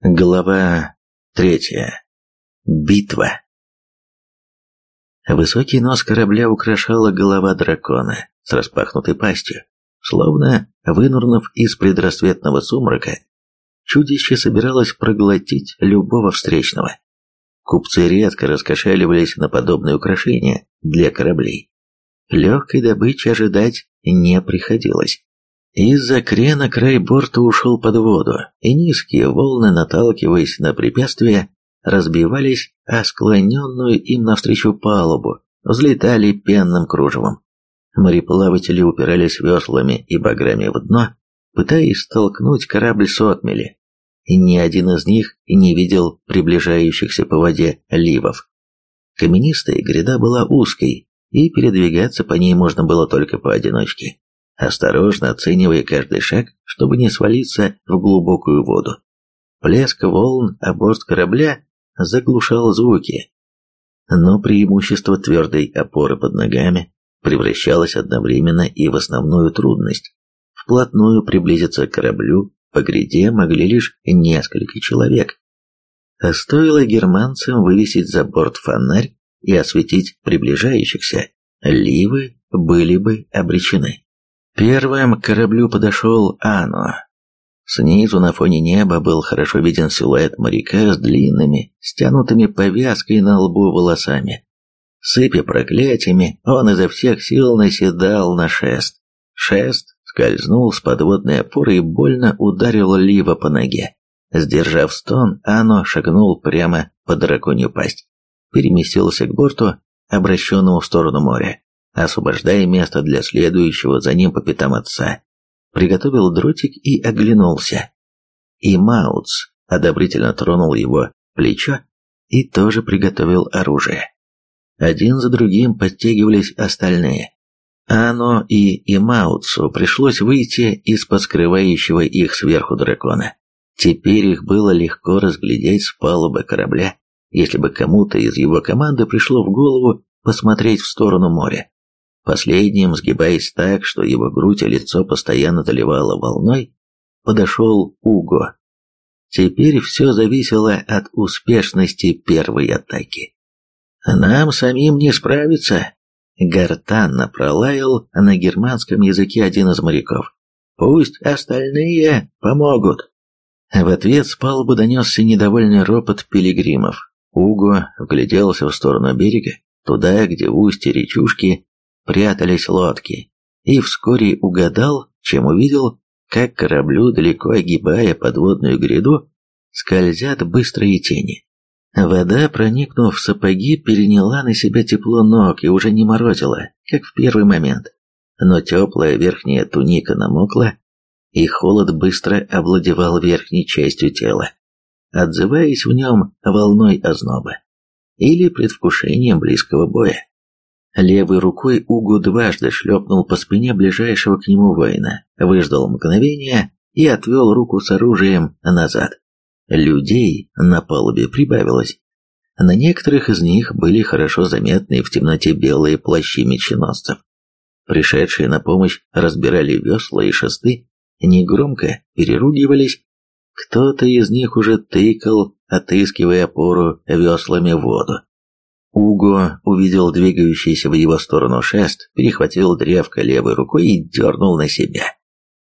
Глава третья. Битва. Высокий нос корабля украшала голова дракона с распахнутой пастью. Словно вынурнув из предрассветного сумрака, чудище собиралось проглотить любого встречного. Купцы редко раскошеливались на подобные украшения для кораблей. Легкой добычи ожидать не приходилось. Из-за крена край борта ушел под воду, и низкие волны, наталкиваясь на препятствия, разбивались о склоненную им навстречу палубу, взлетали пенным кружевом. Мореплаватели упирались веслами и баграми в дно, пытаясь столкнуть корабль с отмели, и ни один из них не видел приближающихся по воде ливов. Каменистая гряда была узкой, и передвигаться по ней можно было только поодиночке осторожно оценивая каждый шаг, чтобы не свалиться в глубокую воду. Плеск волн о борт корабля заглушал звуки, но преимущество твердой опоры под ногами превращалось одновременно и в основную трудность. Вплотную приблизиться к кораблю по гряде могли лишь несколько человек. А стоило германцам вывесить за борт фонарь и осветить приближающихся, ливы были бы обречены. Первым к кораблю подошел Ано. Снизу на фоне неба был хорошо виден силуэт моряка с длинными, стянутыми повязкой на лбу волосами. Сыпя проклятиями, он изо всех сил наседал на шест. Шест скользнул с подводной опоры и больно ударил Лива по ноге. Сдержав стон, Ано шагнул прямо под драконью пасть. Переместился к борту, обращенному в сторону моря освобождая место для следующего за ним по пятам отца. Приготовил дротик и оглянулся. И Маутс одобрительно тронул его плечо и тоже приготовил оружие. Один за другим подтягивались остальные. Ано и Имаутсу пришлось выйти из-под скрывающего их сверху дракона. Теперь их было легко разглядеть с палубы корабля, если бы кому-то из его команды пришло в голову посмотреть в сторону моря. Последним, сгибаясь так, что его грудь и лицо постоянно доливало волной, подошел Уго. Теперь все зависело от успешности первой атаки. «Нам самим не справиться», — гортанно пролаял на германском языке один из моряков. «Пусть остальные помогут». В ответ с палубы донесся недовольный ропот пилигримов. Уго вгляделся в сторону берега, туда, где в устье речушки прятались лодки, и вскоре угадал, чем увидел, как кораблю, далеко огибая подводную гряду, скользят быстрые тени. Вода, проникнув в сапоги, переняла на себя тепло ног и уже не морозила, как в первый момент. Но теплая верхняя туника намокла, и холод быстро овладевал верхней частью тела, отзываясь в нем волной озноба или предвкушением близкого боя. Левой рукой Угу дважды шлепнул по спине ближайшего к нему воина, выждал мгновение и отвел руку с оружием назад. Людей на палубе прибавилось. На некоторых из них были хорошо заметны в темноте белые плащи меченосцев. Пришедшие на помощь разбирали весла и шесты, негромко переругивались. Кто-то из них уже тыкал, отыскивая опору веслами в воду. Уго увидел двигающийся в его сторону шест, перехватил древко левой рукой и дернул на себя.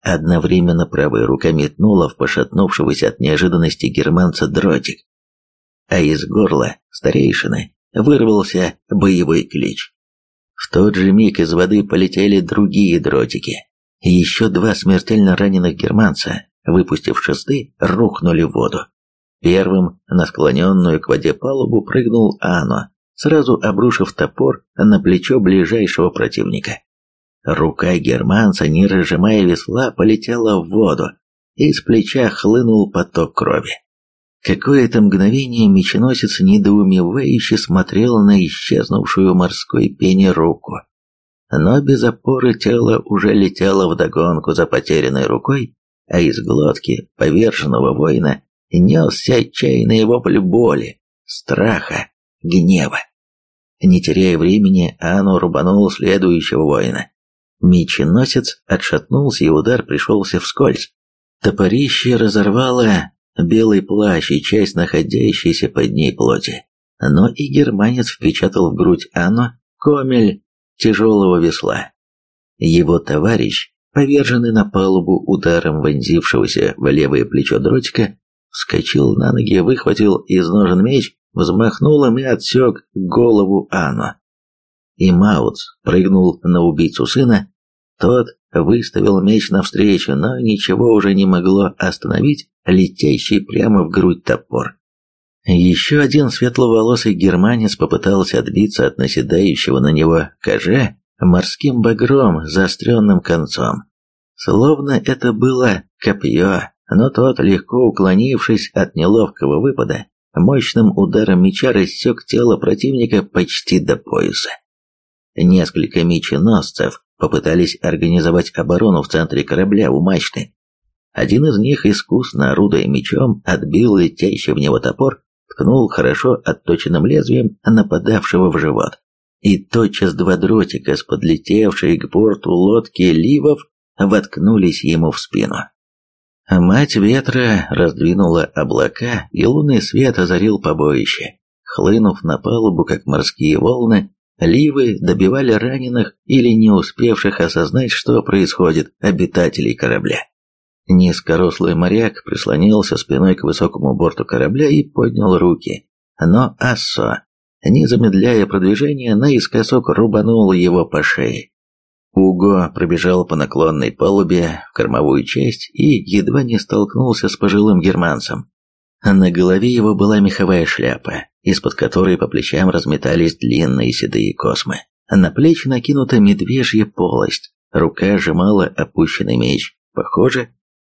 Одновременно правая рука метнула в пошатнувшегося от неожиданности германца дротик, а из горла старейшины вырвался боевой клич. В тот же миг из воды полетели другие дротики. Еще два смертельно раненых германца, выпустив шесты, рухнули в воду. Первым на склоненную к воде палубу прыгнул Ано, сразу обрушив топор на плечо ближайшего противника. Рука германца, не разжимая весла, полетела в воду, и с плеча хлынул поток крови. Какое-то мгновение меченосец недоумевающе смотрел на исчезнувшую морской пене руку. Но без опоры тело уже летело вдогонку за потерянной рукой, а из глотки поверженного воина несся отчаянный вопль боли, страха, гнева. Не теряя времени, Ану рубанул следующего воина. Меченосец отшатнулся, и удар пришелся вскользь. Топорище разорвало белый плащ и часть находящейся под ней плоти. Но и германец впечатал в грудь Анну комель тяжелого весла. Его товарищ, поверженный на палубу ударом вонзившегося в левое плечо дротика, вскочил на ноги, выхватил из ножен меч, взмахнул им и отсек голову Анну. И Маутс прыгнул на убийцу сына, тот выставил меч навстречу, но ничего уже не могло остановить летящий прямо в грудь топор. Еще один светловолосый германец попытался отбиться от наседающего на него каже морским багром заостренным концом. Словно это было копье, но тот, легко уклонившись от неловкого выпада, мощным ударом меча рассек тело противника почти до пояса. Несколько меченосцев попытались организовать оборону в центре корабля у мачты. Один из них, искусно орудуя мечом, отбил летящий в него топор ткнул хорошо отточенным лезвием нападавшего в живот. И тотчас два дротика с подлетевшей к борту лодки ливов воткнулись ему в спину. Мать ветра раздвинула облака, и лунный свет озарил побоище. Хлынув на палубу, как морские волны, ливы добивали раненых или не успевших осознать, что происходит, обитателей корабля. Низкорослый моряк прислонился спиной к высокому борту корабля и поднял руки. Но Ассо, не замедляя продвижение, наискосок рубанул его по шее. Уго пробежал по наклонной палубе в кормовую часть и едва не столкнулся с пожилым германцем. На голове его была меховая шляпа, из-под которой по плечам разметались длинные седые космы. На плечи накинута медвежья полость, рука сжимала опущенный меч. Похоже,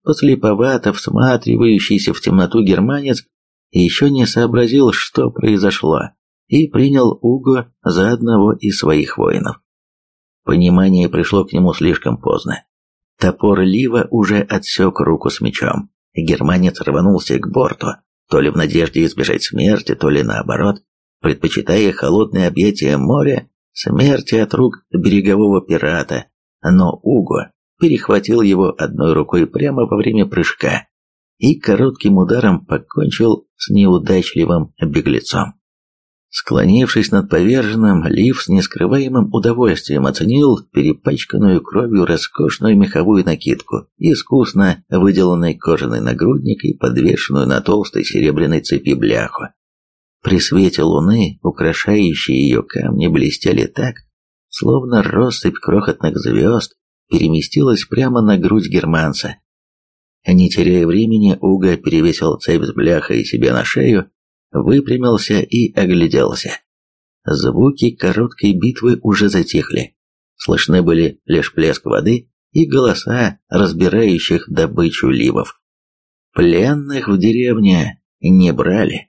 Послеповато всматривающийся в темноту германец еще не сообразил, что произошло, и принял Уго за одного из своих воинов. Понимание пришло к нему слишком поздно. Топор Лива уже отсек руку с мечом. Германец рванулся к борту, то ли в надежде избежать смерти, то ли наоборот, предпочитая холодное объятие моря, смерти от рук берегового пирата. Но Уго перехватил его одной рукой прямо во время прыжка и коротким ударом покончил с неудачливым беглецом. Склонившись над поверженным, Лив с нескрываемым удовольствием оценил перепачканную кровью роскошную меховую накидку, искусно выделанный кожаный нагрудник и подвешенную на толстой серебряной цепи бляху. При свете луны украшающие ее камни блестели так, словно россыпь крохотных звезд переместилась прямо на грудь германца. Не теряя времени, Уга перевесил цепь с бляхой себе на шею, выпрямился и огляделся. Звуки короткой битвы уже затихли. Слышны были лишь плеск воды и голоса разбирающих добычу ливов. Пленных в деревне не брали.